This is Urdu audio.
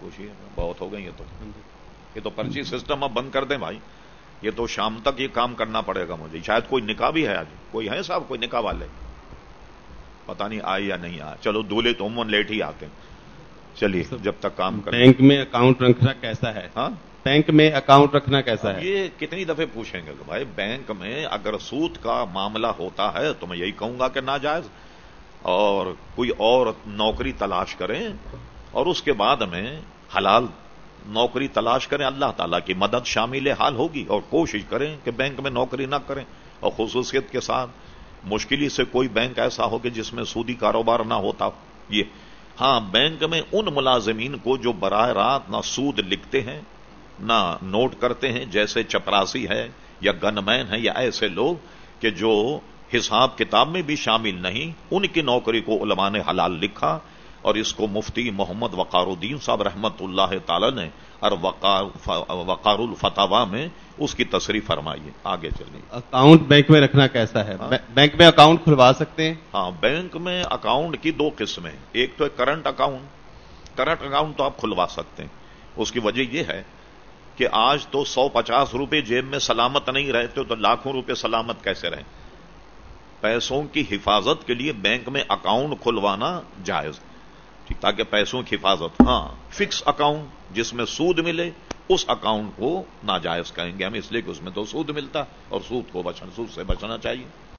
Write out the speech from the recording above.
خوشی ہے بہت ہو گئی یہ تو۔ یہ تو پرچی سسٹم اب بند کر دیں بھائی۔ یہ تو شام تک یہ کام کرنا پڑے گا مجھے۔ شاید کوئی نکاح بھی ہے آج۔ کوئی ہے صاحب؟ کوئی نکاح والے؟ پتا نہیں آئے یا نہیں آئے۔ چلو دولے تو عموماً لیٹ ہی آتے ہیں۔ چلیے جب تک کام کریں۔ بینک میں اکاؤنٹ رکھنا کیسا ہے؟ ہاں؟ بینک میں اکاؤنٹ رکھنا کیسا ہے؟ یہ کتنی دفعے پوچھیں گے بھائی بینک میں اگر سود کا معاملہ ہوتا ہے تو میں یہی کہوں گا کہ ناجائز۔ اور کوئی اور نوکری تلاش کریں اور اس کے بعد میں حلال نوکری تلاش کریں، اللہ تعالیٰ کی مدد شامل حال ہوگی اور کوشش کریں کہ بینک میں نوکری نہ کریں اور خصوصیت کے ساتھ مشکلی سے کوئی بینک ایسا ہو کہ جس میں سودی کاروبار نہ ہوتا یہ ہاں بینک میں ان ملازمین کو جو براہ راست نہ سود لکھتے ہیں، نہ نوٹ کرتے ہیں، جیسے چپراسی ہے یا گن مین ہے یا ایسے لوگ کہ جو حساب کتاب میں بھی شامل نہیں، ان کی نوکری کو علماء نے حلال لکھا اور اس کو مفتی محمد وقار الدین صاحب رحمت اللہ تعالی نے اور وقار الفتوا میں اس کی تصریح فرمائی آگے چلیے۔ اکاؤنٹ بینک میں رکھنا کیسا ہے؟ ہاں۔ بینک میں اکاؤنٹ کھلوا سکتے ہیں؟ ہاں بینک میں اکاؤنٹ کی دو قسمیں ایک تو ہے کرنٹ اکاؤنٹ۔ کرنٹ اکاؤنٹ تو آپ کھلوا سکتے ہیں۔ اس کی وجہ یہ ہے کہ آج تو سو پچاس روپے جیب میں سلامت نہیں رہتے تو لاکھوں روپے سلامت کیسے رہیں؟ پیسوں کی حفاظت کے لیے بینک میں اکاؤنٹ کھلوانا جائز۔ ٹھیک تاکہ پیسوں کی حفاظت ہاں فکس اکاؤنٹ جس میں سود ملے، اس اکاؤنٹ کو ناجائز کہیں گے ہم، اس لیے کہ اس میں تو سود ملتا اور سود کو بچنا سود سے بچنا چاہیے۔